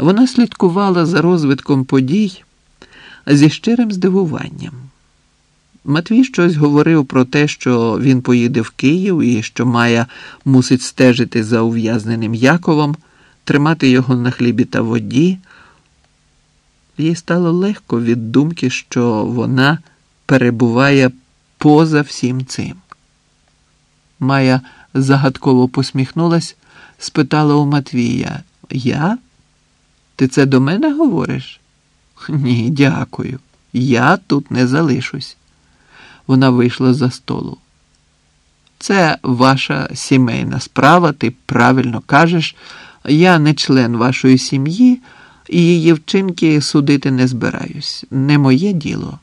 Вона слідкувала за розвитком подій зі щирим здивуванням. Матвій щось говорив про те, що він поїде в Київ і що Майя мусить стежити за ув'язненим Яковом, тримати його на хлібі та воді. Їй стало легко від думки, що вона перебуває поза всім цим. Майя загадково посміхнулась, спитала у Матвія: Я? Ти це до мене говориш? Ні, дякую. Я тут не залишусь. Вона вийшла за столу. Це ваша сімейна справа, ти правильно кажеш. Я не член вашої сім'ї і її вчинки судити не збираюсь. Не моє діло.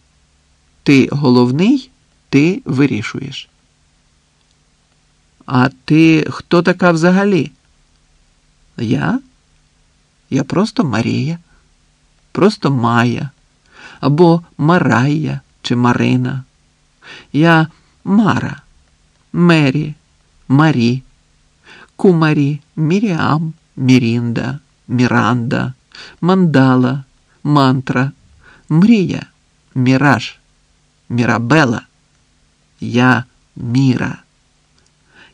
Ти головний, ти вирішуєш. А ти хто така взагалі? Я? Я просто Марія, просто Майя, або Марая чи Марина. Я Мара, Мері, Марі, Кумарі, Міріам, Мірінда, Міранда, Мандала, Мантра, Мрія, Міраж, Мірабела. Я Міра.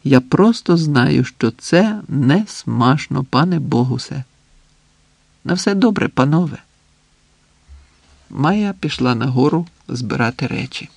Я просто знаю, що це не смашно, пане Богусе. На все добре, панове. Майя пішла нагору збирати речі.